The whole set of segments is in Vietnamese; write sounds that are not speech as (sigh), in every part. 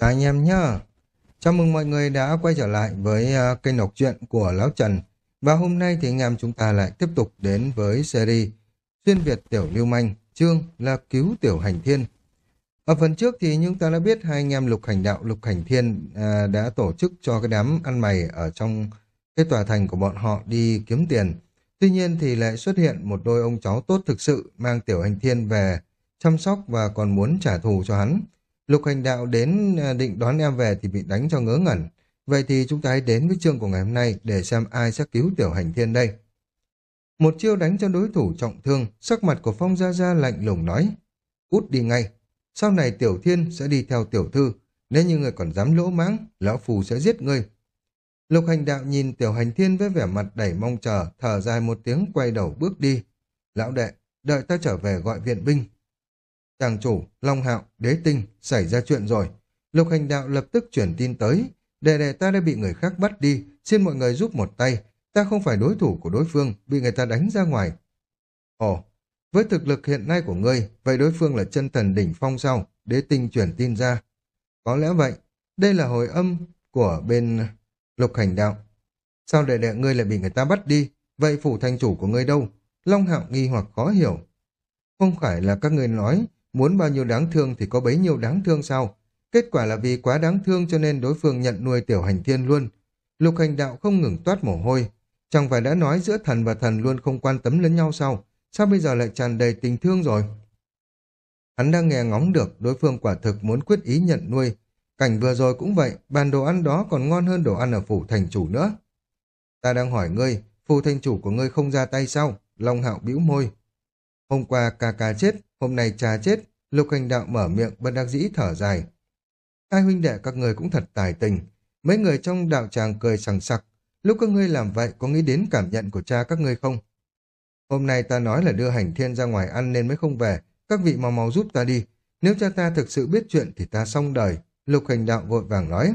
Chào anh em nhá. Chào mừng mọi người đã quay trở lại với uh, kênh đọc truyện của Lão Trần. Và hôm nay thì anh em chúng ta lại tiếp tục đến với series Xuyên Việt Tiểu Lưu Manh, chương là Cứu Tiểu Hành Thiên. Ở phần trước thì chúng ta đã biết hai anh em Lục Hành Đạo, Lục Hành Thiên uh, đã tổ chức cho cái đám ăn mày ở trong cái tòa thành của bọn họ đi kiếm tiền. Tuy nhiên thì lại xuất hiện một đôi ông cháu tốt thực sự mang Tiểu Hành Thiên về chăm sóc và còn muốn trả thù cho hắn. Lục hành đạo đến à, định đón em về thì bị đánh cho ngớ ngẩn. Vậy thì chúng ta hãy đến với chương của ngày hôm nay để xem ai sẽ cứu tiểu hành thiên đây. Một chiêu đánh cho đối thủ trọng thương, sắc mặt của Phong Gia Gia lạnh lùng nói. Út đi ngay. Sau này tiểu thiên sẽ đi theo tiểu thư. Nếu như người còn dám lỗ mãng, lão phù sẽ giết ngươi. Lục hành đạo nhìn tiểu hành thiên với vẻ mặt đầy mong chờ, thở dài một tiếng quay đầu bước đi. Lão đệ, đợi ta trở về gọi viện binh, Chàng chủ, Long Hạo, Đế Tinh, xảy ra chuyện rồi. Lục hành đạo lập tức chuyển tin tới. Đệ đệ ta đã bị người khác bắt đi, xin mọi người giúp một tay. Ta không phải đối thủ của đối phương, bị người ta đánh ra ngoài. Ồ, với thực lực hiện nay của ngươi, vậy đối phương là chân thần đỉnh phong sao? Đế Tinh chuyển tin ra. Có lẽ vậy, đây là hồi âm của bên lục hành đạo. Sao đệ đệ ngươi lại bị người ta bắt đi? Vậy phủ thành chủ của ngươi đâu? Long Hạo nghi hoặc khó hiểu. Không phải là các ngươi nói Muốn bao nhiêu đáng thương thì có bấy nhiêu đáng thương sao? Kết quả là vì quá đáng thương cho nên đối phương nhận nuôi tiểu hành thiên luôn. Lục hành đạo không ngừng toát mồ hôi. Chẳng phải đã nói giữa thần và thần luôn không quan tâm lẫn nhau sao? Sao bây giờ lại tràn đầy tình thương rồi? Hắn đang nghe ngóng được đối phương quả thực muốn quyết ý nhận nuôi. Cảnh vừa rồi cũng vậy, bàn đồ ăn đó còn ngon hơn đồ ăn ở phủ thành chủ nữa. Ta đang hỏi ngươi, phủ thành chủ của ngươi không ra tay sao? Long hạo bĩu môi. Hôm qua ca ca chết, hôm nay cha chết, lục hành đạo mở miệng bất đắc dĩ thở dài. Hai huynh đệ các người cũng thật tài tình. Mấy người trong đạo tràng cười sằng sặc. Lúc các ngươi làm vậy có nghĩ đến cảm nhận của cha các ngươi không? Hôm nay ta nói là đưa hành thiên ra ngoài ăn nên mới không về. Các vị mau mau giúp ta đi. Nếu cha ta thực sự biết chuyện thì ta xong đời. Lục hành đạo vội vàng nói.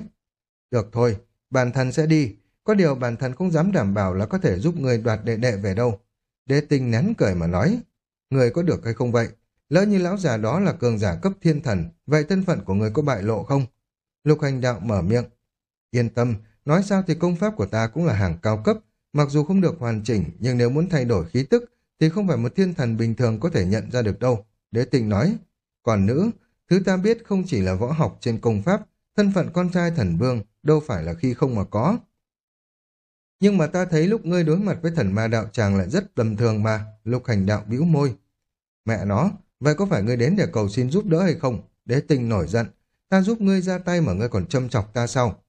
Được thôi, bản thân sẽ đi. Có điều bản thân không dám đảm bảo là có thể giúp người đoạt đệ đệ về đâu. Đế tinh nén cười mà nói. Người có được hay không vậy? Lỡ như lão già đó là cường giả cấp thiên thần, vậy thân phận của người có bại lộ không? Lục hành đạo mở miệng. Yên tâm, nói sao thì công pháp của ta cũng là hàng cao cấp, mặc dù không được hoàn chỉnh, nhưng nếu muốn thay đổi khí tức, thì không phải một thiên thần bình thường có thể nhận ra được đâu. Đế tình nói. Còn nữ, thứ ta biết không chỉ là võ học trên công pháp, thân phận con trai thần vương, đâu phải là khi không mà có. Nhưng mà ta thấy lúc ngươi đối mặt với thần ma đạo tràng lại rất tầm thường mà, lục hành đạo bĩu môi. Mẹ nó, vậy có phải ngươi đến để cầu xin giúp đỡ hay không? Đế tình nổi giận, ta giúp ngươi ra tay mà ngươi còn châm chọc ta sao?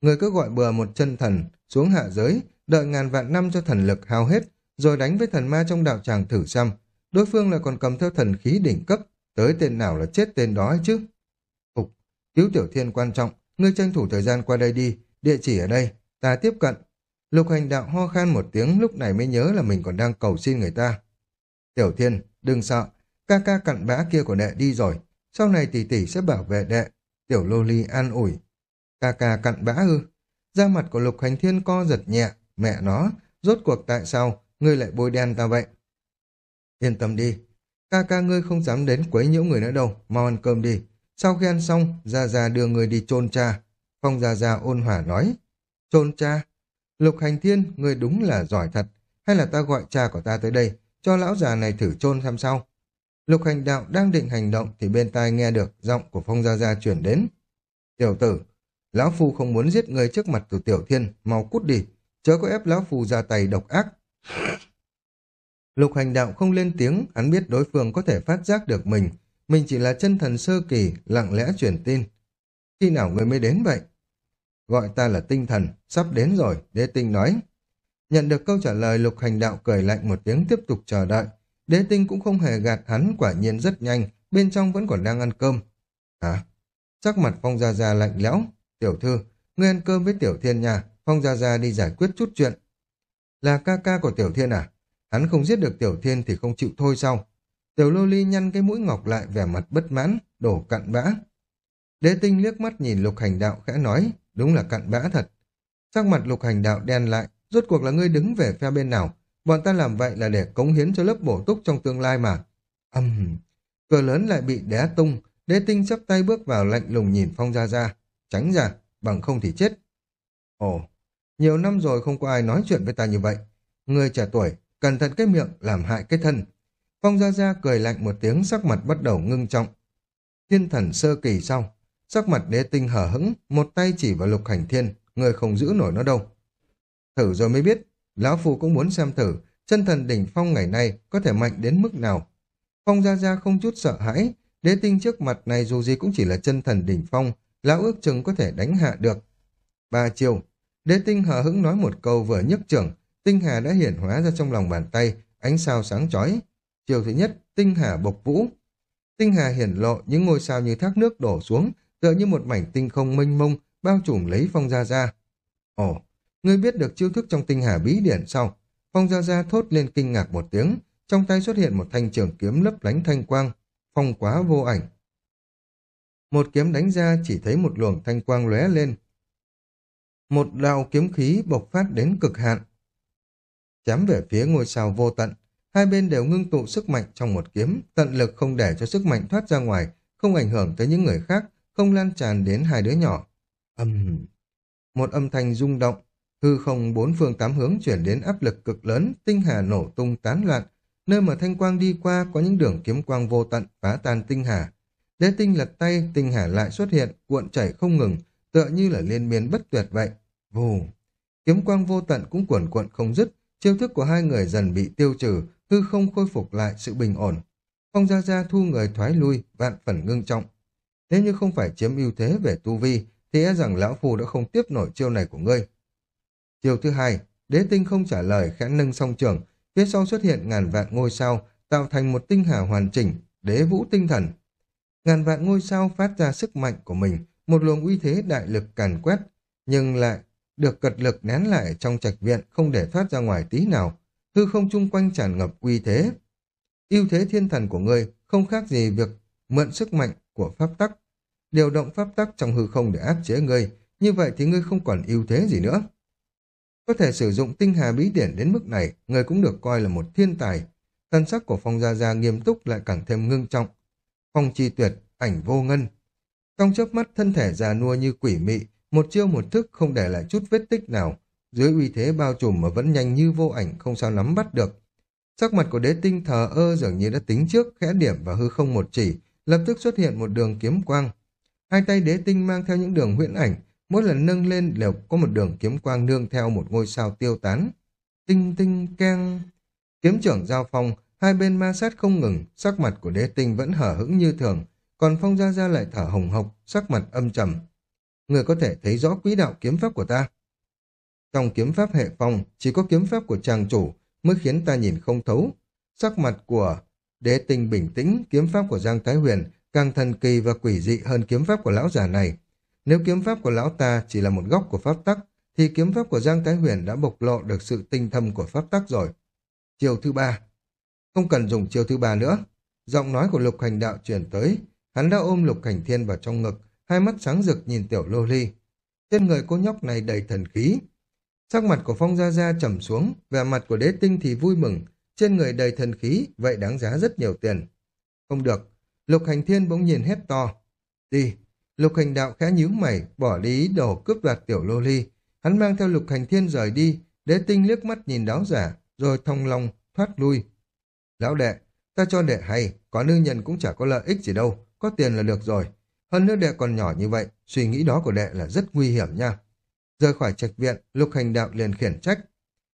Ngươi cứ gọi bừa một chân thần xuống hạ giới, đợi ngàn vạn năm cho thần lực hao hết, rồi đánh với thần ma trong đạo tràng thử xem. Đối phương là còn cầm theo thần khí đỉnh cấp, tới tên nào là chết tên đó chứ. Phục, cứu tiểu thiên quan trọng, ngươi tranh thủ thời gian qua đây đi, địa chỉ ở đây, ta tiếp cận, Lục hành đạo ho khan một tiếng lúc này mới nhớ là mình còn đang cầu xin người ta. Tiểu thiên, đừng sợ, ca ca cặn bã kia của đệ đi rồi, sau này tỷ tỷ sẽ bảo vệ đệ. Tiểu lô ly an ủi. Ca ca cặn bã ư? Da mặt của lục hành thiên co giật nhẹ, mẹ nó, rốt cuộc tại sao ngươi lại bôi đen ta vậy? Yên tâm đi, ca ca ngươi không dám đến quấy nhiễu người nữa đâu, mau ăn cơm đi. Sau khi ăn xong, Gia Gia đưa người đi chôn cha. Phong Gia Gia ôn hỏa nói, chôn cha? Lục hành thiên, ngươi đúng là giỏi thật. Hay là ta gọi cha của ta tới đây, cho lão già này thử chôn xem sao? Lục hành đạo đang định hành động thì bên tai nghe được giọng của Phong Gia Gia chuyển đến. Tiểu tử, lão phu không muốn giết người trước mặt của tiểu thiên, mau cút đi, chớ có ép lão phu ra tay độc ác. Lục hành đạo không lên tiếng, hắn biết đối phương có thể phát giác được mình. Mình chỉ là chân thần sơ kỳ, lặng lẽ truyền tin. Khi nào người mới đến vậy? Gọi ta là tinh thần, sắp đến rồi, đế tinh nói. Nhận được câu trả lời lục hành đạo cười lạnh một tiếng tiếp tục chờ đợi. Đế tinh cũng không hề gạt hắn quả nhiên rất nhanh, bên trong vẫn còn đang ăn cơm. Hả? Sắc mặt Phong Gia Gia lạnh lẽo. Tiểu thư, ngươi ăn cơm với Tiểu Thiên nhà, Phong Gia Gia đi giải quyết chút chuyện. Là ca ca của Tiểu Thiên à? Hắn không giết được Tiểu Thiên thì không chịu thôi sao? Tiểu Lô Ly nhăn cái mũi ngọc lại vẻ mặt bất mãn, đổ cặn bã. Đế tinh liếc mắt nhìn lục hành đạo khẽ nói, đúng là cặn bã thật. Sắc mặt lục hành đạo đen lại, rốt cuộc là ngươi đứng về phe bên nào. Bọn ta làm vậy là để cống hiến cho lớp bổ túc trong tương lai mà. Âm, uhm. cửa lớn lại bị đé tung, đế tinh chắp tay bước vào lạnh lùng nhìn Phong Gia Gia. Tránh ra, bằng không thì chết. Ồ, nhiều năm rồi không có ai nói chuyện với ta như vậy. Người trẻ tuổi, cẩn thận cái miệng, làm hại cái thân. Phong Gia Gia cười lạnh một tiếng, sắc mặt bắt đầu ngưng trọng. Thiên thần sơ kỳ sau, sắc mặt đế tinh hở hững, một tay chỉ vào lục hành thiên, người không giữ nổi nó đâu. Thử rồi mới biết, lão phu cũng muốn xem thử, chân thần đỉnh phong ngày nay có thể mạnh đến mức nào. Phong Gia Gia không chút sợ hãi, đế tinh trước mặt này dù gì cũng chỉ là chân thần đỉnh phong, lão ước chừng có thể đánh hạ được. Ba chiều, đế tinh hờ hững nói một câu vừa nhấc trưởng, tinh hà đã hiển hóa ra trong lòng bàn tay, ánh sao sáng chói. Chiều thứ nhất, tinh hà bộc vũ. Tinh hà hiển lộ những ngôi sao như thác nước đổ xuống, tựa như một mảnh tinh không mênh mông, bao trùm lấy phong gia gia. Ồ, ngươi biết được chiêu thức trong tinh hà bí điển sau. Phong gia gia thốt lên kinh ngạc một tiếng, trong tay xuất hiện một thanh trường kiếm lấp lánh thanh quang, phong quá vô ảnh. Một kiếm đánh ra chỉ thấy một luồng thanh quang lóe lên. Một đạo kiếm khí bộc phát đến cực hạn. Chém về phía ngôi sao vô tận, hai bên đều ngưng tụ sức mạnh trong một kiếm, tận lực không để cho sức mạnh thoát ra ngoài, không ảnh hưởng tới những người khác, không lan tràn đến hai đứa nhỏ. Âm... Một âm thanh rung động, hư không bốn phương tám hướng chuyển đến áp lực cực lớn, tinh hà nổ tung tán loạn, nơi mà thanh quang đi qua có những đường kiếm quang vô tận phá tan tinh hà. Đế tinh lật tay, tinh hà lại xuất hiện, cuộn chảy không ngừng, tựa như là liên miên bất tuyệt vậy. Vù! Kiếm quang vô tận cũng cuộn cuộn không dứt, chiêu thức của hai người dần bị tiêu trừ, hư không khôi phục lại sự bình ổn. Phong Gia Gia thu người thoái lui, vạn phần ngưng trọng. Nếu như không phải chiếm ưu thế về tu vi, thì e rằng lão phù đã không tiếp nổi chiêu này của ngươi. Chiều thứ hai, đế tinh không trả lời khẽ nâng song trường, phía sau xuất hiện ngàn vạn ngôi sao, tạo thành một tinh hà hoàn chỉnh, đế vũ tinh thần. Ngàn vạn ngôi sao phát ra sức mạnh của mình, một luồng uy thế đại lực càn quét, nhưng lại được cật lực nén lại trong trạch viện không để thoát ra ngoài tí nào, hư không chung quanh tràn ngập uy thế. ưu thế thiên thần của ngươi không khác gì việc mượn sức mạnh của pháp tắc, điều động pháp tắc trong hư không để áp chế ngươi, như vậy thì ngươi không còn ưu thế gì nữa. Có thể sử dụng tinh hà bí điển đến mức này, người cũng được coi là một thiên tài. Thân sắc của Phong Gia Gia nghiêm túc lại càng thêm ngưng trọng. Phong chi tuyệt, ảnh vô ngân. Trong chớp mắt thân thể già nua như quỷ mị, một chiêu một thức không để lại chút vết tích nào. Dưới uy thế bao trùm mà vẫn nhanh như vô ảnh không sao nắm bắt được. Sắc mặt của đế tinh thờ ơ dường như đã tính trước khẽ điểm và hư không một chỉ, lập tức xuất hiện một đường kiếm quang. Hai tay đế tinh mang theo những đường huyễn ảnh, mỗi lần nâng lên đều có một đường kiếm quang nương theo một ngôi sao tiêu tán. Tinh tinh keng. Kiếm trưởng giao phong, hai bên ma sát không ngừng, sắc mặt của đế tinh vẫn hở hững như thường, còn phong gia gia lại thở hồng hộc, sắc mặt âm trầm. Người có thể thấy rõ quỹ đạo kiếm pháp của ta. Trong kiếm pháp hệ phong, chỉ có kiếm pháp của chàng chủ mới khiến ta nhìn không thấu. Sắc mặt của đế tinh bình tĩnh, kiếm pháp của Giang Thái Huyền càng thần kỳ và quỷ dị hơn kiếm pháp của lão già này. Nếu kiếm pháp của lão ta chỉ là một góc của pháp tắc, thì kiếm pháp của Giang Thái Huyền đã bộc lộ được sự tinh thâm của pháp tắc rồi. Chiều thứ ba. Không cần dùng chiều thứ ba nữa. Giọng nói của lục hành đạo truyền tới. Hắn đã ôm lục hành thiên vào trong ngực, hai mắt sáng rực nhìn tiểu lô ly. Trên người cô nhóc này đầy thần khí. Sắc mặt của Phong Gia Gia trầm xuống, vẻ mặt của đế tinh thì vui mừng. Trên người đầy thần khí, vậy đáng giá rất nhiều tiền. Không được. Lục hành thiên bỗng nhìn hét to. Đi, Lục hành đạo khẽ nhíu mày, bỏ đi ý đồ cướp đoạt tiểu lô ly. Hắn mang theo lục hành thiên rời đi, đế tinh liếc mắt nhìn đáo giả, rồi thông lòng thoát lui. Lão đệ, ta cho đệ hay, có nữ nhân cũng chả có lợi ích gì đâu, có tiền là được rồi. Hơn nữa đệ còn nhỏ như vậy, suy nghĩ đó của đệ là rất nguy hiểm nha. Rời khỏi trạch viện, lục hành đạo liền khiển trách.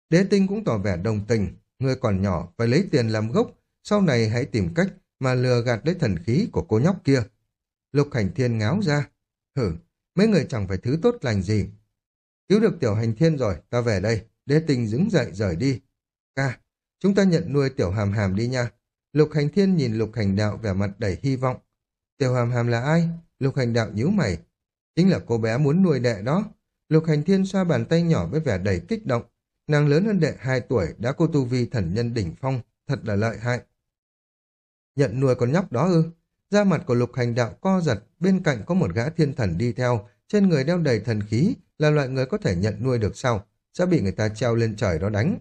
Đế tinh cũng tỏ vẻ đồng tình, người còn nhỏ phải lấy tiền làm gốc, sau này hãy tìm cách mà lừa gạt lấy thần khí của cô nhóc kia. Lục hành thiên ngáo ra. Hử, mấy người chẳng phải thứ tốt lành gì. Cứu được tiểu hành thiên rồi, ta về đây. Đế tình đứng dậy rời đi. Ca, chúng ta nhận nuôi tiểu hàm hàm đi nha. Lục hành thiên nhìn lục hành đạo vẻ mặt đầy hy vọng. Tiểu hàm hàm là ai? Lục hành đạo nhíu mày. Chính là cô bé muốn nuôi đệ đó. Lục hành thiên xoa bàn tay nhỏ với vẻ đầy kích động. Nàng lớn hơn đệ 2 tuổi đã cô tu vi thần nhân đỉnh phong, thật là lợi hại. Nhận nuôi con nhóc đó ư? Da mặt của lục hành đạo co giật, bên cạnh có một gã thiên thần đi theo, trên người đeo đầy thần khí, là loại người có thể nhận nuôi được sao sẽ bị người ta treo lên trời đó đánh.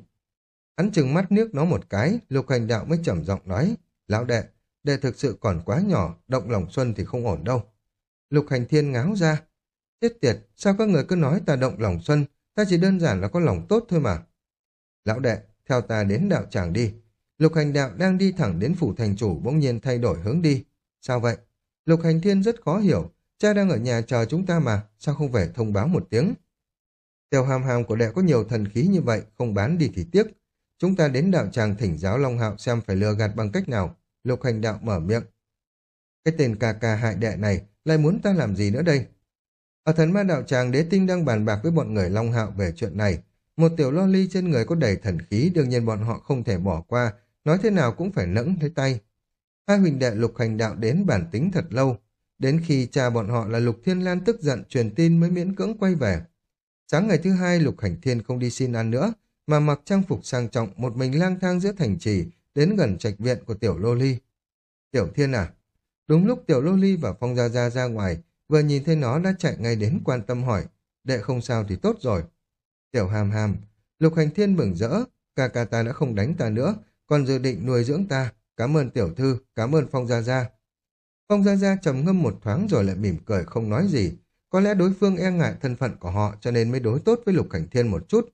Hắn chừng mắt nước nó một cái, lục hành đạo mới trầm giọng nói, lão đệ, đệ thực sự còn quá nhỏ, động lòng xuân thì không ổn đâu. Lục hành thiên ngáo ra. Chết tiệt, sao các người cứ nói ta động lòng xuân, ta chỉ đơn giản là có lòng tốt thôi mà. Lão đệ, theo ta đến đạo tràng đi. Lục hành đạo đang đi thẳng đến phủ thành chủ bỗng nhiên thay đổi hướng đi. Sao vậy? Lục hành thiên rất khó hiểu. Cha đang ở nhà chờ chúng ta mà, sao không về thông báo một tiếng? Tiểu hàm hàm của đệ có nhiều thần khí như vậy, không bán đi thì tiếc. Chúng ta đến đạo tràng thỉnh giáo Long Hạo xem phải lừa gạt bằng cách nào. Lục hành đạo mở miệng. Cái tên ca ca hại đệ này lại muốn ta làm gì nữa đây? Ở thần ma đạo tràng đế tinh đang bàn bạc với bọn người Long Hạo về chuyện này. Một tiểu lo ly trên người có đầy thần khí đương nhiên bọn họ không thể bỏ qua, nói thế nào cũng phải nẫng lấy tay. Hai huynh đệ lục hành đạo đến bản tính thật lâu, đến khi cha bọn họ là lục thiên lan tức giận truyền tin mới miễn cưỡng quay về. Sáng ngày thứ hai lục hành thiên không đi xin ăn nữa, mà mặc trang phục sang trọng một mình lang thang giữa thành trì đến gần trạch viện của tiểu lô ly. Tiểu thiên à? Đúng lúc tiểu lô ly và phong gia gia ra ngoài, vừa nhìn thấy nó đã chạy ngay đến quan tâm hỏi, đệ không sao thì tốt rồi. Tiểu hàm hàm, lục hành thiên mừng rỡ, ca ca ta đã không đánh ta nữa, còn dự định nuôi dưỡng ta, cảm ơn tiểu thư, cảm ơn phong gia gia. Phong gia gia trầm ngâm một thoáng rồi lại mỉm cười không nói gì, có lẽ đối phương e ngại thân phận của họ cho nên mới đối tốt với lục cảnh thiên một chút.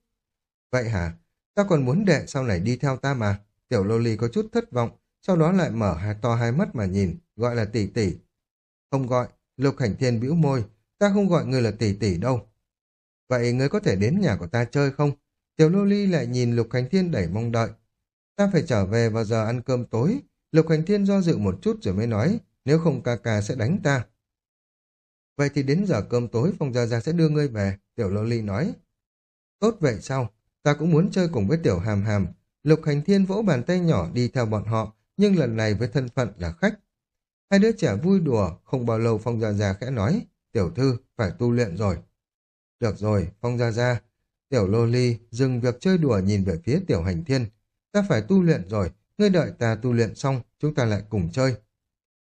Vậy hả? Ta còn muốn đệ sau này đi theo ta mà. Tiểu lô ly có chút thất vọng, sau đó lại mở hai to hai mắt mà nhìn, gọi là tỷ tỷ. Không gọi, lục cảnh thiên bĩu môi, ta không gọi người là tỷ tỷ đâu. Vậy ngươi có thể đến nhà của ta chơi không? Tiểu lô ly lại nhìn lục cảnh thiên đẩy mong đợi. Ta phải trở về vào giờ ăn cơm tối. Lục hành thiên do dự một chút rồi mới nói, nếu không ca ca sẽ đánh ta. Vậy thì đến giờ cơm tối Phong Gia Gia sẽ đưa ngươi về, Tiểu Lô Ly nói. Tốt vậy sao? Ta cũng muốn chơi cùng với Tiểu Hàm Hàm. Lục Hành Thiên vỗ bàn tay nhỏ đi theo bọn họ, nhưng lần này với thân phận là khách. Hai đứa trẻ vui đùa, không bao lâu Phong Gia Gia khẽ nói, Tiểu Thư, phải tu luyện rồi. Được rồi, Phong Gia Gia. Tiểu Lô Ly dừng việc chơi đùa nhìn về phía Tiểu Hành Thiên. Ta phải tu luyện rồi, ngươi đợi ta tu luyện xong, chúng ta lại cùng chơi.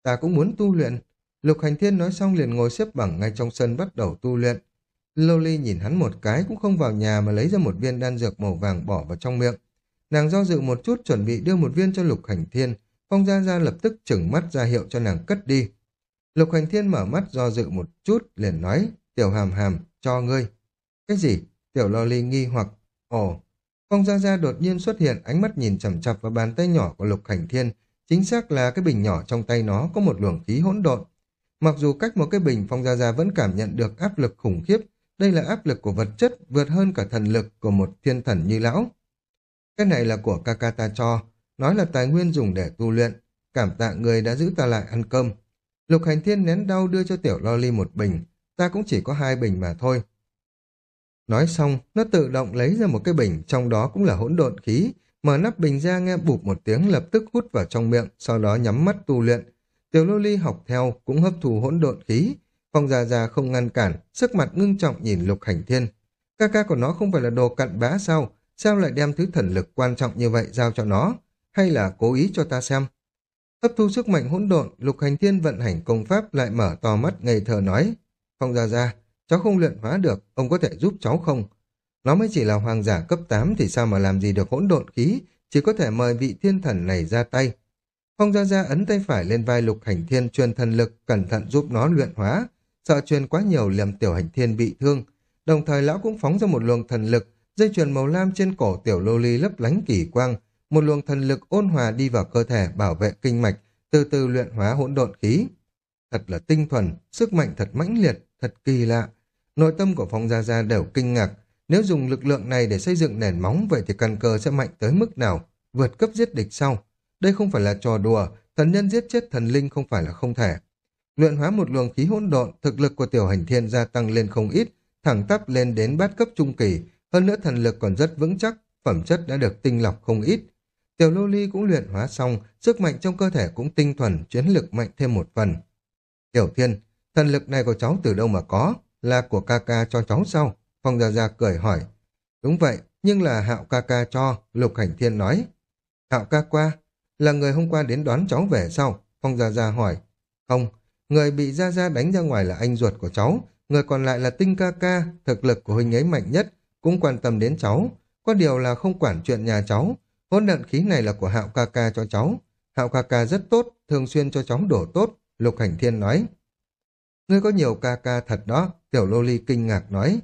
Ta cũng muốn tu luyện, Lục Hành Thiên nói xong liền ngồi xếp bằng ngay trong sân bắt đầu tu luyện. Loli nhìn hắn một cái cũng không vào nhà mà lấy ra một viên đan dược màu vàng bỏ vào trong miệng. Nàng do dự một chút chuẩn bị đưa một viên cho Lục Hành Thiên, Phong Gia Gia lập tức chừng mắt ra hiệu cho nàng cất đi. Lục Hành Thiên mở mắt do dự một chút, liền nói, tiểu hàm hàm, cho ngươi. Cái gì? Tiểu Loli nghi hoặc, ồ. Phong Gia Gia đột nhiên xuất hiện, ánh mắt nhìn chầm chập vào bàn tay nhỏ của Lục Hành Thiên, chính xác là cái bình nhỏ trong tay nó có một luồng khí hỗn độn. Mặc dù cách một cái bình Phong Gia Gia vẫn cảm nhận được áp lực khủng khiếp, đây là áp lực của vật chất vượt hơn cả thần lực của một thiên thần như lão. Cái này là của Kakata cho, nói là tài nguyên dùng để tu luyện, cảm tạ người đã giữ ta lại ăn cơm. Lục hành thiên nén đau đưa cho tiểu loli một bình, ta cũng chỉ có hai bình mà thôi. Nói xong, nó tự động lấy ra một cái bình, trong đó cũng là hỗn độn khí, mở nắp bình ra nghe bụp một tiếng lập tức hút vào trong miệng, sau đó nhắm mắt tu luyện, Tiểu lô ly học theo cũng hấp thụ hỗn độn khí. Phong Gia Gia không ngăn cản, sức mặt ngưng trọng nhìn lục hành thiên. Ca ca của nó không phải là đồ cặn bã sao? Sao lại đem thứ thần lực quan trọng như vậy giao cho nó? Hay là cố ý cho ta xem? Hấp thu sức mạnh hỗn độn, lục hành thiên vận hành công pháp lại mở to mắt ngây thơ nói. Phong Gia Gia, cháu không luyện hóa được, ông có thể giúp cháu không? Nó mới chỉ là hoàng giả cấp 8 thì sao mà làm gì được hỗn độn khí, chỉ có thể mời vị thiên thần này ra tay. Phong Gia Gia ấn tay phải lên vai lục hành thiên truyền thần lực, cẩn thận giúp nó luyện hóa. Sợ truyền quá nhiều làm tiểu hành thiên bị thương. Đồng thời lão cũng phóng ra một luồng thần lực, dây chuyền màu lam trên cổ tiểu lô ly lấp lánh kỳ quang. Một luồng thần lực ôn hòa đi vào cơ thể bảo vệ kinh mạch, từ từ luyện hóa hỗn độn khí. Thật là tinh thuần, sức mạnh thật mãnh liệt, thật kỳ lạ. Nội tâm của Phong Gia Gia đều kinh ngạc. Nếu dùng lực lượng này để xây dựng nền móng vậy thì căn cơ sẽ mạnh tới mức nào? Vượt cấp giết địch sau. Đây không phải là trò đùa, thần nhân giết chết thần linh không phải là không thể. Luyện hóa một luồng khí hỗn độn, thực lực của tiểu hành thiên gia tăng lên không ít, thẳng tắp lên đến bát cấp trung kỳ, hơn nữa thần lực còn rất vững chắc, phẩm chất đã được tinh lọc không ít. Tiểu lô ly cũng luyện hóa xong, sức mạnh trong cơ thể cũng tinh thuần, chiến lực mạnh thêm một phần. Tiểu thiên, thần lực này của cháu từ đâu mà có? Là của ca ca cho cháu sao? Phong Gia Gia cười hỏi. Đúng vậy, nhưng là hạo ca ca cho, lục hành thiên nói. Hạo ca qua, là người hôm qua đến đón cháu về sau? Phong Gia Gia hỏi. Không, người bị Gia Gia đánh ra ngoài là anh ruột của cháu, người còn lại là Tinh ca ca, thực lực của huynh ấy mạnh nhất, cũng quan tâm đến cháu. Có điều là không quản chuyện nhà cháu, hỗn độn khí này là của hạo ca ca cho cháu. Hạo ca ca rất tốt, thường xuyên cho cháu đổ tốt, Lục Hành Thiên nói. Ngươi có nhiều ca ca thật đó, Tiểu Lô Ly kinh ngạc nói.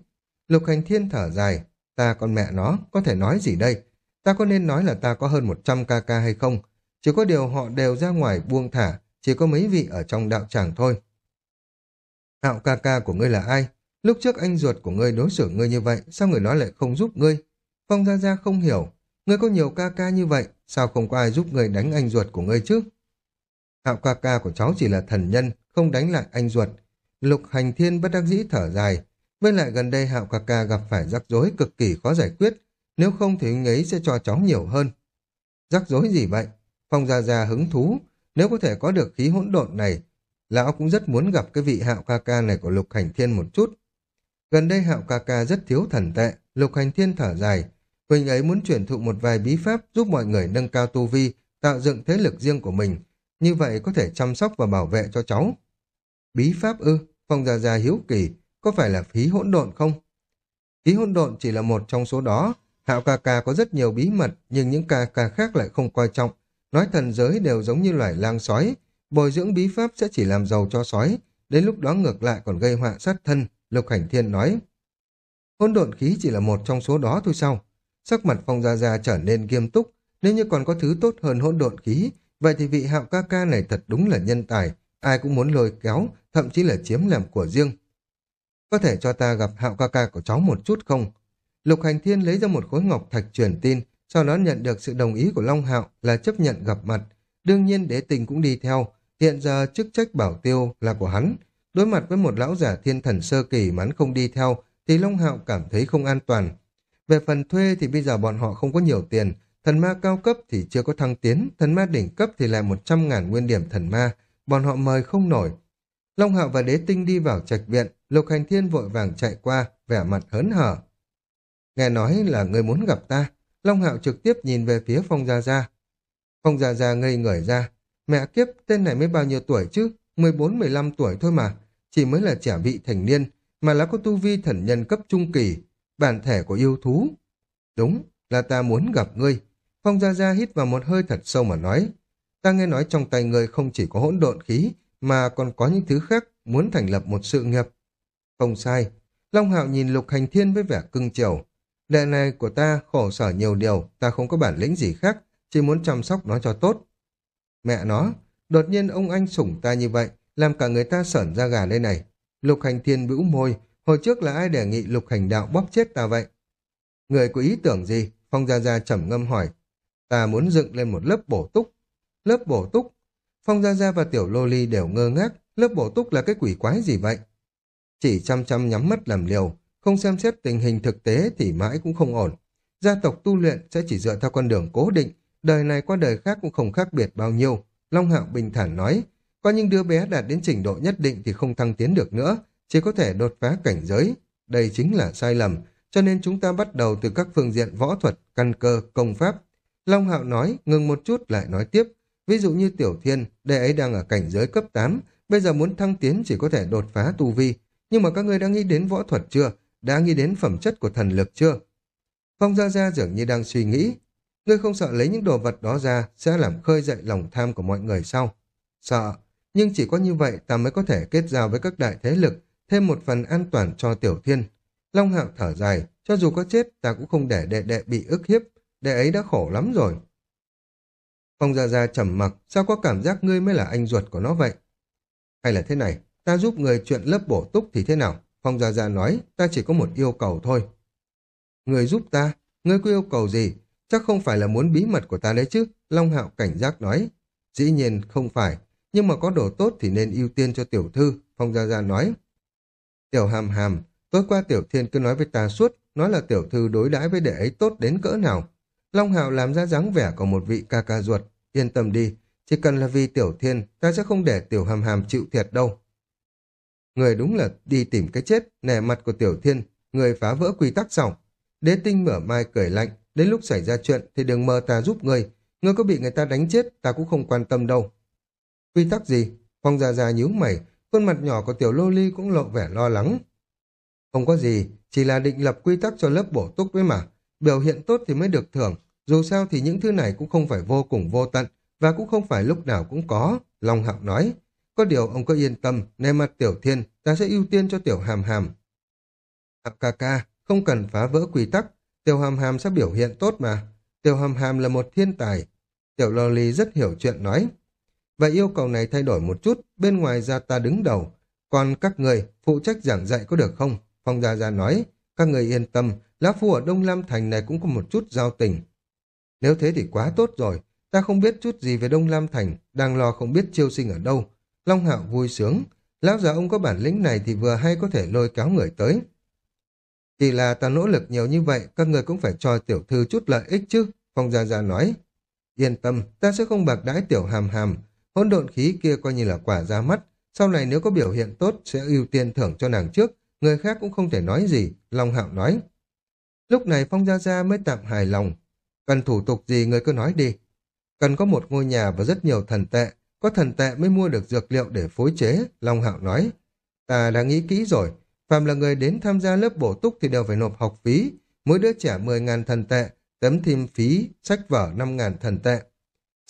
Lục Hành Thiên thở dài, ta con mẹ nó, có thể nói gì đây? Ta có nên nói là ta có hơn 100 ca ca hay không? Chỉ có điều họ đều ra ngoài buông thả, chỉ có mấy vị ở trong đạo tràng thôi. Hạo ca ca của ngươi là ai? Lúc trước anh ruột của ngươi đối xử ngươi như vậy, sao người nói lại không giúp ngươi? Phong Gia Gia không hiểu, ngươi có nhiều ca ca như vậy, sao không có ai giúp ngươi đánh anh ruột của ngươi chứ? Hạo ca ca của cháu chỉ là thần nhân, không đánh lại anh ruột. Lục hành thiên bất đắc dĩ thở dài. Với lại gần đây Hạo ca ca gặp phải rắc rối cực kỳ khó giải quyết, nếu không thì anh ấy sẽ cho cháu nhiều hơn. Rắc rối gì vậy? Phong Gia Gia hứng thú, nếu có thể có được khí hỗn độn này, lão cũng rất muốn gặp cái vị Hạo ca ca này của Lục Hành Thiên một chút. Gần đây Hạo ca ca rất thiếu thần tệ, Lục Hành Thiên thở dài, Huỳnh ấy muốn chuyển thụ một vài bí pháp giúp mọi người nâng cao tu vi, tạo dựng thế lực riêng của mình, như vậy có thể chăm sóc và bảo vệ cho cháu. Bí pháp ư, Phong Gia Gia hiếu kỳ, có phải là phí hỗn độn không? Phí hỗn độn chỉ là một trong số đó, Hạo ca ca có rất nhiều bí mật, nhưng những ca ca khác lại không coi trọng. Nói thần giới đều giống như loài lang sói, bồi dưỡng bí pháp sẽ chỉ làm giàu cho sói, đến lúc đó ngược lại còn gây họa sát thân, Lục Hành Thiên nói. Hỗn độn khí chỉ là một trong số đó thôi sao? Sắc mặt Phong Gia Gia trở nên nghiêm túc, nếu như còn có thứ tốt hơn hỗn độn khí, vậy thì vị hạo ca ca này thật đúng là nhân tài, ai cũng muốn lôi kéo, thậm chí là chiếm làm của riêng. Có thể cho ta gặp hạo ca ca của cháu một chút không? Lục Hành Thiên lấy ra một khối ngọc thạch truyền tin, sau đó nhận được sự đồng ý của Long Hạo là chấp nhận gặp mặt. Đương nhiên đế tình cũng đi theo, hiện giờ chức trách bảo tiêu là của hắn. Đối mặt với một lão giả thiên thần sơ kỳ mà hắn không đi theo, thì Long Hạo cảm thấy không an toàn. Về phần thuê thì bây giờ bọn họ không có nhiều tiền, thần ma cao cấp thì chưa có thăng tiến, thần ma đỉnh cấp thì lại 100.000 nguyên điểm thần ma, bọn họ mời không nổi. Long Hạo và Đế Tinh đi vào trạch viện, Lục Hành Thiên vội vàng chạy qua, vẻ mặt hớn hở. Nghe nói là người muốn gặp ta, Long Hạo trực tiếp nhìn về phía Phong Gia Gia. Phong Gia Gia ngây người ra, mẹ kiếp tên này mới bao nhiêu tuổi chứ, 14-15 tuổi thôi mà, chỉ mới là trẻ vị thành niên, mà là có tu vi thần nhân cấp trung kỳ, bản thể của yêu thú. Đúng, là ta muốn gặp ngươi. Phong Gia Gia hít vào một hơi thật sâu mà nói. Ta nghe nói trong tay ngươi không chỉ có hỗn độn khí, mà còn có những thứ khác muốn thành lập một sự nghiệp. Không sai. Long Hạo nhìn Lục Hành Thiên với vẻ cưng chiều. Đệ này của ta khổ sở nhiều điều, ta không có bản lĩnh gì khác, chỉ muốn chăm sóc nó cho tốt. Mẹ nó, đột nhiên ông anh sủng ta như vậy, làm cả người ta sởn ra gà đây này. Lục Hành Thiên bĩu môi, Hồi trước là ai đề nghị lục hành đạo bóp chết ta vậy? Người có ý tưởng gì? Phong Gia Gia trầm ngâm hỏi. Ta muốn dựng lên một lớp bổ túc. Lớp bổ túc? Phong Gia Gia và Tiểu Lô Ly đều ngơ ngác. Lớp bổ túc là cái quỷ quái gì vậy? Chỉ chăm chăm nhắm mắt làm liều, không xem xét tình hình thực tế thì mãi cũng không ổn. Gia tộc tu luyện sẽ chỉ dựa theo con đường cố định, đời này qua đời khác cũng không khác biệt bao nhiêu. Long Hạo bình thản nói, có những đứa bé đạt đến trình độ nhất định thì không thăng tiến được nữa, chỉ có thể đột phá cảnh giới. Đây chính là sai lầm, cho nên chúng ta bắt đầu từ các phương diện võ thuật, căn cơ, công pháp. Long Hạo nói, ngừng một chút lại nói tiếp. Ví dụ như Tiểu Thiên, đệ ấy đang ở cảnh giới cấp 8, bây giờ muốn thăng tiến chỉ có thể đột phá tu vi. Nhưng mà các ngươi đã nghĩ đến võ thuật chưa? Đã nghĩ đến phẩm chất của thần lực chưa? Phong Gia Gia dường như đang suy nghĩ. Ngươi không sợ lấy những đồ vật đó ra sẽ làm khơi dậy lòng tham của mọi người sau Sợ, nhưng chỉ có như vậy ta mới có thể kết giao với các đại thế lực, thêm một phần an toàn cho Tiểu Thiên. Long Hạo thở dài, cho dù có chết ta cũng không để đệ đệ bị ức hiếp, đệ ấy đã khổ lắm rồi. Phong Gia Gia trầm mặc, sao có cảm giác ngươi mới là anh ruột của nó vậy? Hay là thế này, ta giúp người chuyện lớp bổ túc thì thế nào? Phong Gia Gia nói, ta chỉ có một yêu cầu thôi. Người giúp ta, ngươi có yêu cầu gì? Chắc không phải là muốn bí mật của ta đấy chứ? Long Hạo cảnh giác nói. Dĩ nhiên không phải, nhưng mà có đồ tốt thì nên ưu tiên cho tiểu thư, Phong Gia Gia nói. Tiểu hàm hàm, tối qua tiểu thiên cứ nói với ta suốt, nói là tiểu thư đối đãi với đệ ấy tốt đến cỡ nào. Long Hạo làm ra dáng vẻ của một vị ca ca ruột, yên tâm đi, chỉ cần là vì tiểu thiên, ta sẽ không để tiểu hàm hàm chịu thiệt đâu. Người đúng là đi tìm cái chết, nẻ mặt của tiểu thiên, người phá vỡ quy tắc xong. Đế tinh mở mai cười lạnh, đến lúc xảy ra chuyện thì đừng mơ ta giúp người, người có bị người ta đánh chết ta cũng không quan tâm đâu. Quy tắc gì? Phong Gia Gia nhíu mày, Khuôn mặt nhỏ của tiểu lô ly cũng lộ vẻ lo lắng. Không có gì, chỉ là định lập quy tắc cho lớp bổ túc với mà. Biểu hiện tốt thì mới được thưởng. Dù sao thì những thứ này cũng không phải vô cùng vô tận, và cũng không phải lúc nào cũng có, Long Hạo nói. Có điều ông cứ yên tâm, nề mặt Tiểu Thiên, ta sẽ ưu tiên cho Tiểu Hàm Hàm. Hạo ca ca, không cần phá vỡ quy tắc, Tiểu Hàm Hàm sẽ biểu hiện tốt mà. Tiểu Hàm Hàm là một thiên tài. Tiểu Lò rất hiểu chuyện nói. Vậy yêu cầu này thay đổi một chút, bên ngoài ra ta đứng đầu. Còn các người phụ trách giảng dạy có được không? Phong Gia Gia nói, các người yên tâm, Lão Phu ở Đông Lam Thành này cũng có một chút giao tình. Nếu thế thì quá tốt rồi, ta không biết chút gì về Đông Lam Thành, đang lo không biết chiêu sinh ở đâu. Long Hạo vui sướng, lão già ông có bản lĩnh này thì vừa hay có thể lôi kéo người tới. Chỉ là ta nỗ lực nhiều như vậy, các người cũng phải cho tiểu thư chút lợi ích chứ, Phong Gia Gia nói. Yên tâm, ta sẽ không bạc đãi tiểu hàm hàm, hỗn độn khí kia coi như là quả ra mắt, sau này nếu có biểu hiện tốt sẽ ưu tiên thưởng cho nàng trước, người khác cũng không thể nói gì, Long Hạo nói. Lúc này Phong Gia Gia mới tạm hài lòng. Cần thủ tục gì người cứ nói đi. Cần có một ngôi nhà và rất nhiều thần tệ, có thần tệ mới mua được dược liệu để phối chế, Long Hạo nói. Ta đã nghĩ kỹ rồi, phạm là người đến tham gia lớp bổ túc thì đều phải nộp học phí, mỗi đứa trẻ 10.000 thần tệ, tấm thêm phí, sách vở 5.000 thần tệ.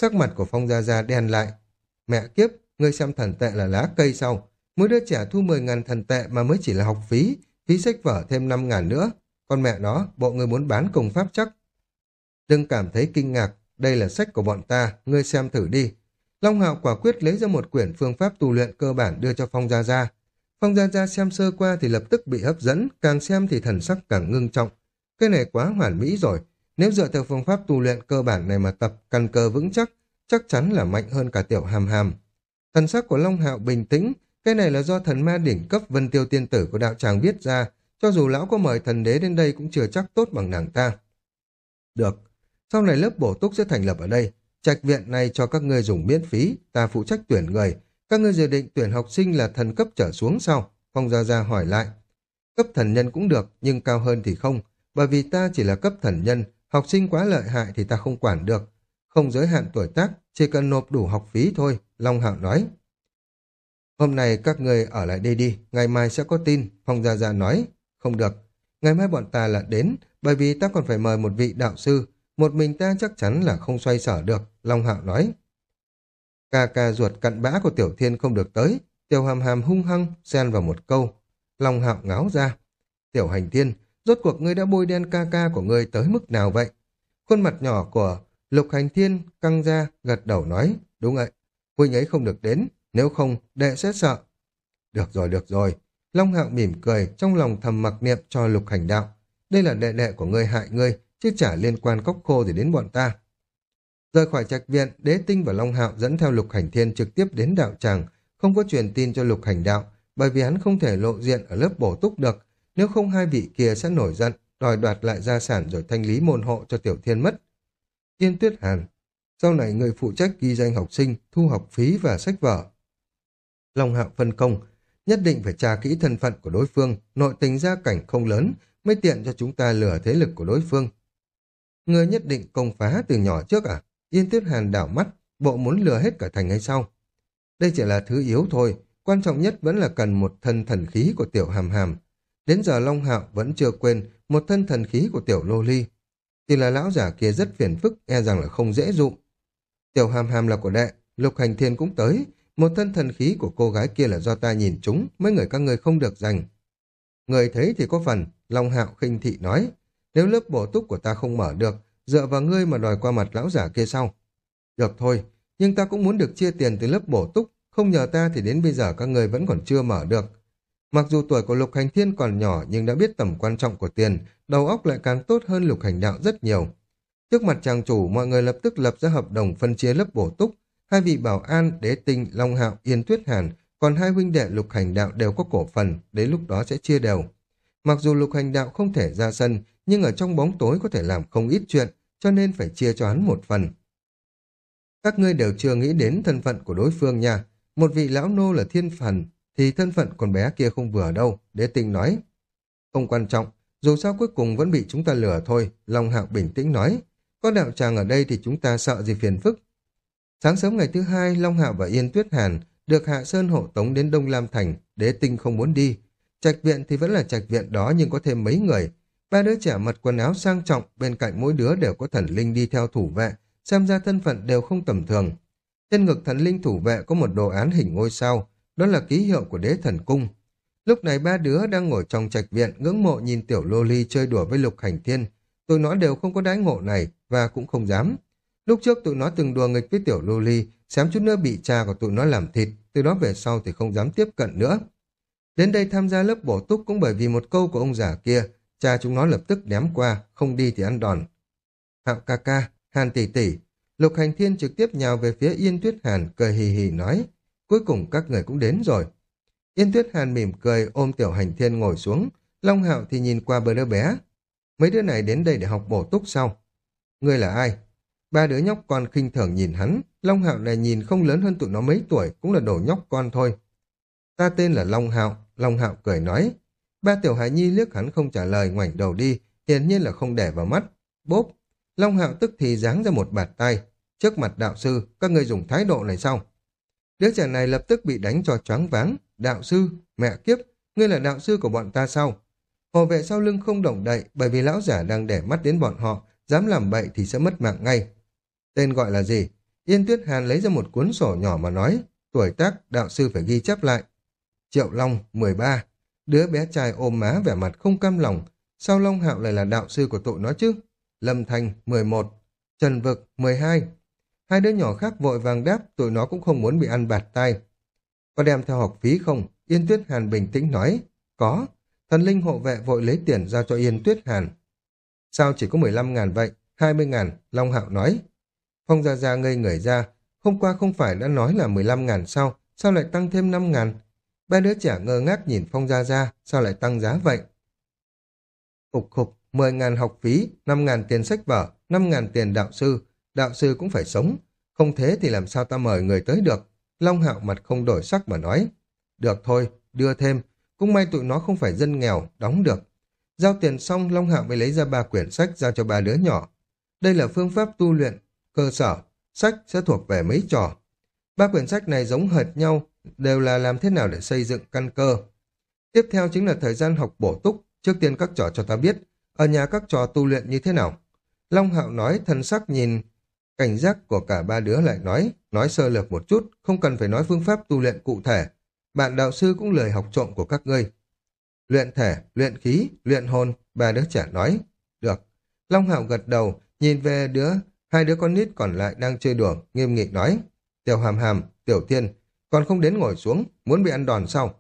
Sắc mặt của Phong Gia Gia đen lại. Mẹ kiếp, ngươi xem thần tệ là lá cây sau. Mỗi đứa trẻ thu 10.000 thần tệ mà mới chỉ là học phí, phí sách vở thêm 5.000 nữa. Con mẹ nó, bộ người muốn bán công pháp chắc. Đừng cảm thấy kinh ngạc, đây là sách của bọn ta, ngươi xem thử đi. Long Hạo quả quyết lấy ra một quyển phương pháp tu luyện cơ bản đưa cho Phong Gia Gia. Phong Gia Gia xem sơ qua thì lập tức bị hấp dẫn, càng xem thì thần sắc càng ngưng trọng. Cái này quá hoàn mỹ rồi, nếu dựa theo phương pháp tu luyện cơ bản này mà tập căn cơ vững chắc, chắc chắn là mạnh hơn cả tiểu hàm hàm. Thần sắc của Long Hạo bình tĩnh, cái này là do thần ma đỉnh cấp vân tiêu tiên tử của đạo tràng viết ra, cho dù lão có mời thần đế đến đây cũng chưa chắc tốt bằng nàng ta. Được, sau này lớp bổ túc sẽ thành lập ở đây, trạch viện này cho các ngươi dùng miễn phí, ta phụ trách tuyển người, các ngươi dự định tuyển học sinh là thần cấp trở xuống sau, Phong Gia Gia hỏi lại. Cấp thần nhân cũng được, nhưng cao hơn thì không, bởi vì ta chỉ là cấp thần nhân, học sinh quá lợi hại thì ta không quản được. Không giới hạn tuổi tác, chỉ cần nộp đủ học phí thôi, Long Hạo nói. Hôm nay các người ở lại đây đi, ngày mai sẽ có tin, Phong Gia Gia nói. Không được, ngày mai bọn ta là đến, bởi vì ta còn phải mời một vị đạo sư, một mình ta chắc chắn là không xoay sở được, Long Hạo nói. Ca ca ruột cặn bã của Tiểu Thiên không được tới, Tiểu Hàm Hàm hung hăng, xen vào một câu. Long Hạo ngáo ra. Tiểu Hành Thiên, rốt cuộc ngươi đã bôi đen ca ca của ngươi tới mức nào vậy? Khuôn mặt nhỏ của Lục Hành Thiên căng ra, gật đầu nói, đúng vậy, huynh ấy không được đến, nếu không, đệ sẽ sợ. Được rồi, được rồi. Long Hạo mỉm cười, trong lòng thầm mặc niệm cho Lục Hành Đạo. Đây là đệ đệ của ngươi hại ngươi, chứ chả liên quan cốc khô gì đến bọn ta. Rời khỏi trạch viện, Đế Tinh và Long Hạo dẫn theo Lục Hành Thiên trực tiếp đến đạo tràng, không có truyền tin cho Lục Hành Đạo, bởi vì hắn không thể lộ diện ở lớp bổ túc được, nếu không hai vị kia sẽ nổi giận, đòi đoạt lại gia sản rồi thanh lý môn hộ cho Tiểu Thiên mất. Yên Tuyết Hàn, sau này người phụ trách ghi danh học sinh, thu học phí và sách vở. Long Hạo phân công, nhất định phải tra kỹ thân phận của đối phương, nội tình gia cảnh không lớn, mới tiện cho chúng ta lừa thế lực của đối phương. Người nhất định công phá từ nhỏ trước à? Yên Tuyết Hàn đảo mắt, bộ muốn lừa hết cả thành hay sao? Đây chỉ là thứ yếu thôi, quan trọng nhất vẫn là cần một thân thần khí của tiểu hàm hàm. Đến giờ Long Hạo vẫn chưa quên một thân thần khí của tiểu lô ly. thì là lão giả kia rất phiền phức, e rằng là không dễ dụ. Tiểu hàm hàm là của đệ, lục hành thiên cũng tới. Một thân thần khí của cô gái kia là do ta nhìn chúng, mấy người các người không được giành. Người thấy thì có phần, Long Hạo khinh thị nói. Nếu lớp bổ túc của ta không mở được, dựa vào ngươi mà đòi qua mặt lão giả kia sau. Được thôi, nhưng ta cũng muốn được chia tiền từ lớp bổ túc, không nhờ ta thì đến bây giờ các ngươi vẫn còn chưa mở được. Mặc dù tuổi của Lục Hành Thiên còn nhỏ nhưng đã biết tầm quan trọng của tiền, đầu óc lại càng tốt hơn Lục Hành Đạo rất nhiều. Trước mặt chàng chủ, mọi người lập tức lập ra hợp đồng phân chia lớp bổ túc. Hai vị bảo an, đế tinh, Long Hạo, Yên Tuyết Hàn, còn hai huynh đệ Lục Hành Đạo đều có cổ phần, đến lúc đó sẽ chia đều. Mặc dù Lục Hành Đạo không thể ra sân, nhưng ở trong bóng tối có thể làm không ít chuyện, cho nên phải chia cho hắn một phần. Các ngươi đều chưa nghĩ đến thân phận của đối phương nha. Một vị lão nô là thiên phần, thì thân phận con bé kia không vừa đâu, đế tinh nói. Không quan trọng, dù sao cuối cùng vẫn bị chúng ta lừa thôi, Long Hạo bình tĩnh nói. Có đạo tràng ở đây thì chúng ta sợ gì phiền phức. Sáng sớm ngày thứ hai, Long Hạo và Yên Tuyết Hàn được Hạ Sơn hộ tống đến Đông Lam Thành, đế tinh không muốn đi. Trạch viện thì vẫn là trạch viện đó nhưng có thêm mấy người. Ba đứa trẻ mặc quần áo sang trọng, bên cạnh mỗi đứa đều có thần linh đi theo thủ vệ, xem ra thân phận đều không tầm thường. Trên ngực thần linh thủ vệ có một đồ án hình ngôi sao, đó là ký hiệu của đế thần cung. Lúc này ba đứa đang ngồi trong trạch viện ngưỡng mộ nhìn tiểu lô ly chơi đùa với lục hành thiên. Tụi nó đều không có đái ngộ này và cũng không dám. Lúc trước tụi nó từng đùa nghịch với tiểu lô ly, xém chút nữa bị cha của tụi nó làm thịt, từ đó về sau thì không dám tiếp cận nữa. Đến đây tham gia lớp bổ túc cũng bởi vì một câu của ông già kia, cha chúng nó lập tức ném qua, không đi thì ăn đòn. Hạo ca ca, Hàn tỷ tỷ, Lục Hành Thiên trực tiếp nhào về phía Yên Tuyết Hàn, cười hì hì nói, cuối cùng các người cũng đến rồi. Yên Tuyết Hàn mỉm cười ôm Tiểu Hành Thiên ngồi xuống, Long Hạo thì nhìn qua bờ đứa bé. Mấy đứa này đến đây để học bổ túc sau. Ngươi là ai? Ba đứa nhóc con khinh thường nhìn hắn, Long Hạo này nhìn không lớn hơn tụi nó mấy tuổi, cũng là đồ nhóc con thôi. Ta tên là Long Hạo, Long Hạo cười nói. Ba Tiểu Hải Nhi liếc hắn không trả lời ngoảnh đầu đi, hiển nhiên là không để vào mắt. Bốp, Long Hạo tức thì giáng ra một bạt tay. Trước mặt đạo sư, các ngươi dùng thái độ này sao? Đứa trẻ này lập tức bị đánh cho choáng váng. Đạo sư, mẹ kiếp, ngươi là đạo sư của bọn ta sao? Hồ vệ sau lưng không động đậy bởi vì lão giả đang để mắt đến bọn họ, dám làm bậy thì sẽ mất mạng ngay. Tên gọi là gì? Yên Tuyết Hàn lấy ra một cuốn sổ nhỏ mà nói, tuổi tác đạo sư phải ghi chép lại. Triệu Long, 13. Đứa bé trai ôm má vẻ mặt không cam lòng, sao Long Hạo lại là đạo sư của tụi nó chứ? Lâm Thành, 11. Trần Vực, 12. Hai đứa nhỏ khác vội vàng đáp, tụi nó cũng không muốn bị ăn bạt tay. Có đem theo học phí không? Yên Tuyết Hàn bình tĩnh nói. Có. Thần linh hộ vệ vội lấy tiền ra cho Yên Tuyết Hàn. Sao chỉ có 15 ngàn vậy? 20 ngàn, Long Hạo nói. Phong Gia Gia ngây người ra. Hôm qua không phải đã nói là 15 ngàn sao? Sao lại tăng thêm 5 ngàn? Ba đứa trẻ ngơ ngác nhìn Phong Gia Gia, sao lại tăng giá vậy? ục khục, 10 ngàn học phí, 5 ngàn tiền sách vở, 5 ngàn tiền đạo sư, đạo sư cũng phải sống. Không thế thì làm sao ta mời người tới được? Long hạo mặt không đổi sắc mà nói. Được thôi, đưa thêm. Cũng may tụi nó không phải dân nghèo, đóng được. Giao tiền xong, Long hạo mới lấy ra ba quyển sách giao cho ba đứa nhỏ. Đây là phương pháp tu luyện, cơ sở. Sách sẽ thuộc về mấy trò. Ba quyển sách này giống hệt nhau, đều là làm thế nào để xây dựng căn cơ. Tiếp theo chính là thời gian học bổ túc. Trước tiên các trò cho ta biết, ở nhà các trò tu luyện như thế nào. Long hạo nói thân sắc nhìn Cảnh giác của cả ba đứa lại nói, nói sơ lược một chút, không cần phải nói phương pháp tu luyện cụ thể. Bạn đạo sư cũng lời học trộm của các ngươi. Luyện thể, luyện khí, luyện hồn, ba đứa trẻ nói. Được. Long Hạo gật đầu, nhìn về đứa, hai đứa con nít còn lại đang chơi đùa, nghiêm nghị nói. Tiểu hàm hàm, tiểu thiên, còn không đến ngồi xuống, muốn bị ăn đòn sau.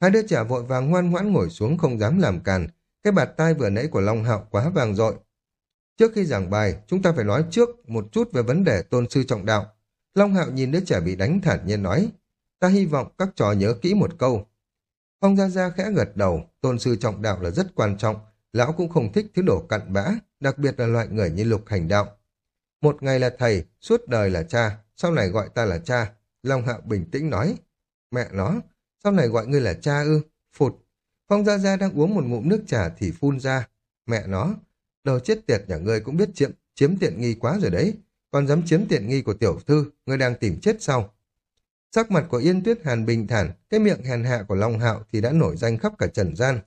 Hai đứa trẻ vội vàng ngoan ngoãn ngồi xuống không dám làm càn. Cái bạt tai vừa nãy của Long Hạo quá vàng dội, Trước khi giảng bài, chúng ta phải nói trước một chút về vấn đề tôn sư trọng đạo. Long Hạo nhìn đứa trẻ bị đánh thản nhiên nói, ta hy vọng các trò nhớ kỹ một câu. ông Gia Gia khẽ gật đầu, tôn sư trọng đạo là rất quan trọng, lão cũng không thích thứ đổ cặn bã, đặc biệt là loại người như lục hành đạo. Một ngày là thầy, suốt đời là cha, sau này gọi ta là cha. Long Hạo bình tĩnh nói, mẹ nó, sau này gọi ngươi là cha ư, phụt. Phong Gia Gia đang uống một ngụm nước trà thì phun ra, mẹ nó, Đồ chết tiệt nhà ngươi cũng biết chiếm, chiếm tiện nghi quá rồi đấy. Còn dám chiếm tiện nghi của tiểu thư, ngươi đang tìm chết sau. Sắc mặt của Yên Tuyết Hàn bình thản, cái miệng hèn hạ của Long Hạo thì đã nổi danh khắp cả trần gian.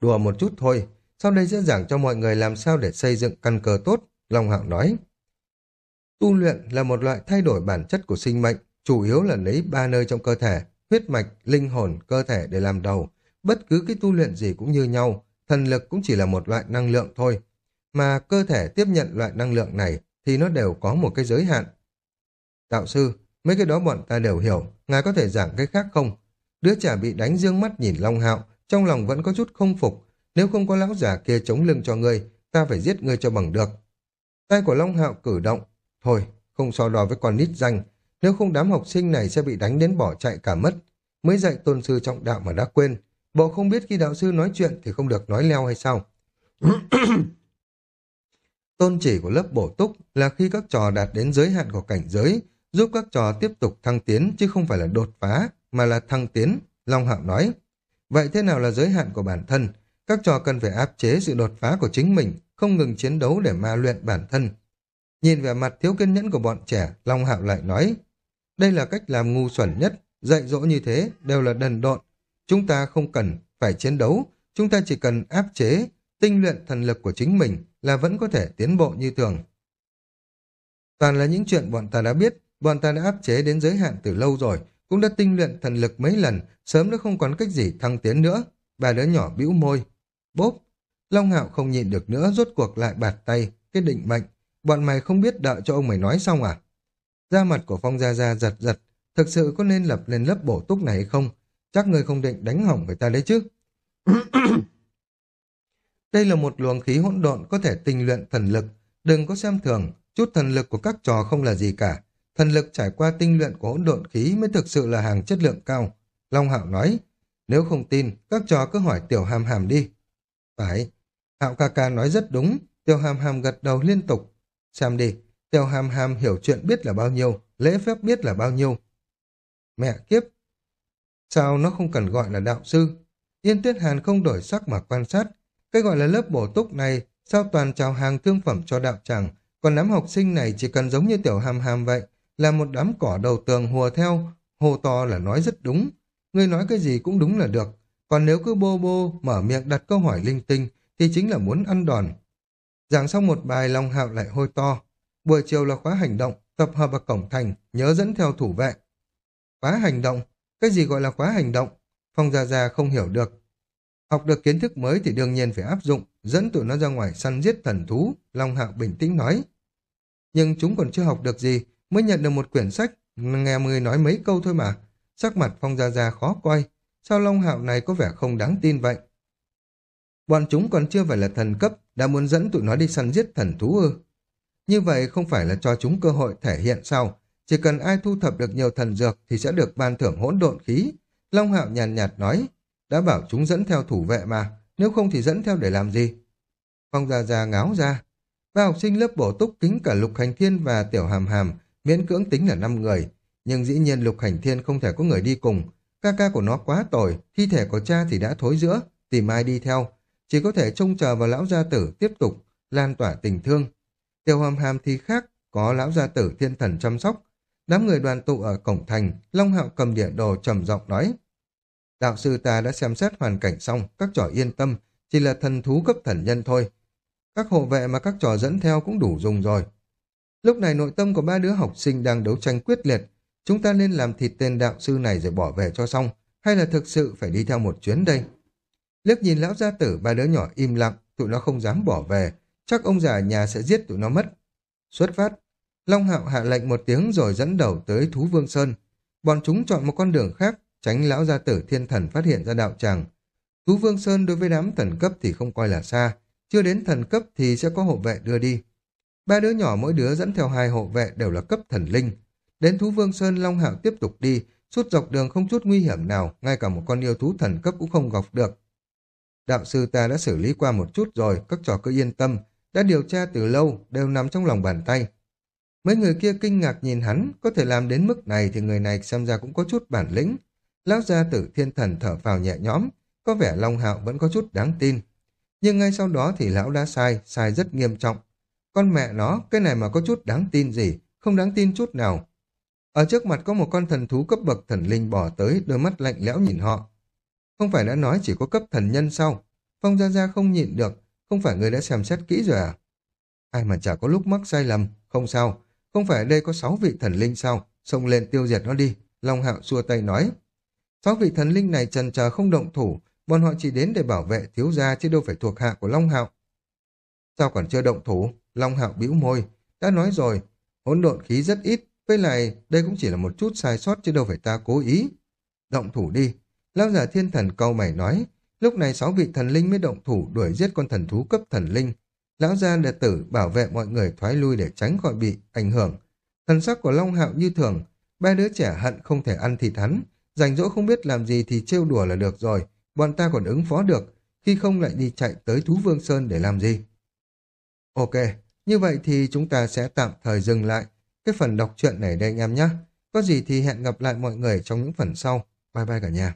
Đùa một chút thôi, sau đây sẽ giảng cho mọi người làm sao để xây dựng căn cơ tốt, Long Hạo nói. Tu luyện là một loại thay đổi bản chất của sinh mệnh, chủ yếu là lấy ba nơi trong cơ thể, huyết mạch, linh hồn, cơ thể để làm đầu. Bất cứ cái tu luyện gì cũng như nhau, thần lực cũng chỉ là một loại năng lượng thôi. Mà cơ thể tiếp nhận loại năng lượng này thì nó đều có một cái giới hạn. Đạo sư, mấy cái đó bọn ta đều hiểu, ngài có thể giảng cái khác không? Đứa trẻ bị đánh dương mắt nhìn Long Hạo, trong lòng vẫn có chút không phục. Nếu không có lão giả kia chống lưng cho ngươi, ta phải giết ngươi cho bằng được. Tay của Long Hạo cử động. Thôi, không so đo với con nít danh. Nếu không đám học sinh này sẽ bị đánh đến bỏ chạy cả mất. Mới dạy tôn sư trọng đạo mà đã quên. Bộ không biết khi đạo sư nói chuyện thì không được nói leo hay sao? (coughs) Tôn chỉ của lớp bổ túc là khi các trò đạt đến giới hạn của cảnh giới, giúp các trò tiếp tục thăng tiến chứ không phải là đột phá, mà là thăng tiến, Long Hạo nói. Vậy thế nào là giới hạn của bản thân? Các trò cần phải áp chế sự đột phá của chính mình, không ngừng chiến đấu để ma luyện bản thân. Nhìn về mặt thiếu kiên nhẫn của bọn trẻ, Long Hạo lại nói, đây là cách làm ngu xuẩn nhất, dạy dỗ như thế đều là đần độn, Chúng ta không cần phải chiến đấu, chúng ta chỉ cần áp chế, tinh luyện thần lực của chính mình là vẫn có thể tiến bộ như thường. Toàn là những chuyện bọn ta đã biết, bọn ta đã áp chế đến giới hạn từ lâu rồi, cũng đã tinh luyện thần lực mấy lần, sớm đã không còn cách gì thăng tiến nữa. bà đứa nhỏ bĩu môi. Bốp! Long Hạo không nhịn được nữa, rốt cuộc lại bạt tay, cái định mệnh. Bọn mày không biết đợi cho ông mày nói xong à? Da mặt của Phong Gia Gia giật giật, thực sự có nên lập lên lớp bổ túc này hay không? Chắc người không định đánh hỏng người ta đấy chứ. (coughs) Đây là một luồng khí hỗn độn có thể tinh luyện thần lực. Đừng có xem thường, chút thần lực của các trò không là gì cả. Thần lực trải qua tinh luyện của hỗn độn khí mới thực sự là hàng chất lượng cao. Long Hạo nói, nếu không tin, các trò cứ hỏi Tiểu Hàm Hàm đi. Phải, Hạo ca ca nói rất đúng, Tiểu Hàm Hàm gật đầu liên tục. Xem đi, Tiểu Ham Ham hiểu chuyện biết là bao nhiêu, lễ phép biết là bao nhiêu. Mẹ kiếp, sao nó không cần gọi là đạo sư? Yên Tuyết Hàn không đổi sắc mà quan sát. Cái gọi là lớp bổ túc này, sao toàn chào hàng thương phẩm cho đạo tràng, còn đám học sinh này chỉ cần giống như Tiểu Ham Ham vậy, là một đám cỏ đầu tường hùa theo, hồ to là nói rất đúng. Ngươi nói cái gì cũng đúng là được, còn nếu cứ bô bô mở miệng đặt câu hỏi linh tinh thì chính là muốn ăn đòn. Giảng xong một bài Long Hạo lại hôi to. Buổi chiều là khóa hành động, tập hợp ở cổng thành, nhớ dẫn theo thủ vệ. Khóa hành động? Cái gì gọi là khóa hành động? Phong Gia Gia không hiểu được. Học được kiến thức mới thì đương nhiên phải áp dụng, dẫn tụi nó ra ngoài săn giết thần thú, Long Hạo bình tĩnh nói. Nhưng chúng còn chưa học được gì, mới nhận được một quyển sách, nghe người nói mấy câu thôi mà. Sắc mặt Phong Gia Gia khó coi, sao Long Hạo này có vẻ không đáng tin vậy? Bọn chúng còn chưa phải là thần cấp, đã muốn dẫn tụi nó đi săn giết thần thú ư. Như vậy không phải là cho chúng cơ hội thể hiện sao? Chỉ cần ai thu thập được nhiều thần dược thì sẽ được ban thưởng hỗn độn khí. Long Hạo nhàn nhạt, nói, đã bảo chúng dẫn theo thủ vệ mà, nếu không thì dẫn theo để làm gì? Phong Gia Gia ngáo ra. Ba học sinh lớp bổ túc kính cả Lục Hành Thiên và Tiểu Hàm Hàm, miễn cưỡng tính là 5 người. Nhưng dĩ nhiên Lục Hành Thiên không thể có người đi cùng. Ca ca của nó quá tồi, thi thể của cha thì đã thối giữa, tìm ai đi theo. Chỉ có thể trông chờ vào lão gia tử tiếp tục, lan tỏa tình thương. Tiêu Hàm Hàm thì khác, có lão gia tử thiên thần chăm sóc. Đám người đoàn tụ ở cổng thành, Long Hạo cầm địa đồ trầm giọng nói. Đạo sư ta đã xem xét hoàn cảnh xong, các trò yên tâm, chỉ là thần thú cấp thần nhân thôi. Các hộ vệ mà các trò dẫn theo cũng đủ dùng rồi. Lúc này nội tâm của ba đứa học sinh đang đấu tranh quyết liệt. Chúng ta nên làm thịt tên đạo sư này rồi bỏ về cho xong, hay là thực sự phải đi theo một chuyến đây? Liếc nhìn lão gia tử ba đứa nhỏ im lặng, tụi nó không dám bỏ về, chắc ông già nhà sẽ giết tụi nó mất. Xuất phát, Long Hạo hạ lệnh một tiếng rồi dẫn đầu tới Thú Vương Sơn. Bọn chúng chọn một con đường khác, tránh lão gia tử thiên thần phát hiện ra đạo tràng. Thú Vương Sơn đối với đám thần cấp thì không coi là xa, chưa đến thần cấp thì sẽ có hộ vệ đưa đi. Ba đứa nhỏ mỗi đứa dẫn theo hai hộ vệ đều là cấp thần linh. Đến Thú Vương Sơn Long Hạo tiếp tục đi, suốt dọc đường không chút nguy hiểm nào, ngay cả một con yêu thú thần cấp cũng không gặp được. Đạo sư ta đã xử lý qua một chút rồi, các trò cứ yên tâm, đã điều tra từ lâu, đều nằm trong lòng bàn tay. Mấy người kia kinh ngạc nhìn hắn, có thể làm đến mức này thì người này xem ra cũng có chút bản lĩnh. Lão gia tử thiên thần thở phào nhẹ nhõm, có vẻ Long Hạo vẫn có chút đáng tin. Nhưng ngay sau đó thì lão đã sai, sai rất nghiêm trọng. Con mẹ nó, cái này mà có chút đáng tin gì, không đáng tin chút nào. Ở trước mặt có một con thần thú cấp bậc thần linh bỏ tới, đôi mắt lạnh lẽo nhìn họ. Không phải đã nói chỉ có cấp thần nhân sao? Phong Gia Gia không nhịn được, không phải người đã xem xét kỹ rồi à? Ai mà chả có lúc mắc sai lầm, không sao. Không phải đây có sáu vị thần linh sao? Xông lên tiêu diệt nó đi. Long Hạo xua tay nói. Sáu vị thần linh này trần chờ không động thủ, bọn họ chỉ đến để bảo vệ thiếu gia chứ đâu phải thuộc hạ của Long Hạo. Sao còn chưa động thủ? Long Hạo bĩu môi. Đã nói rồi, hỗn độn khí rất ít, với lại đây cũng chỉ là một chút sai sót chứ đâu phải ta cố ý. Động thủ đi. Lão giả thiên thần câu mày nói. Lúc này sáu vị thần linh mới động thủ đuổi giết con thần thú cấp thần linh. Lão gia đệ tử bảo vệ mọi người thoái lui để tránh khỏi bị ảnh hưởng. Thần sắc của Long Hạo như thường, ba đứa trẻ hận không thể ăn thịt hắn, rảnh rỗi không biết làm gì thì trêu đùa là được rồi, bọn ta còn ứng phó được, khi không lại đi chạy tới Thú Vương Sơn để làm gì. Ok, như vậy thì chúng ta sẽ tạm thời dừng lại cái phần đọc truyện này đây anh em nhé. Có gì thì hẹn gặp lại mọi người trong những phần sau. Bye bye cả nhà.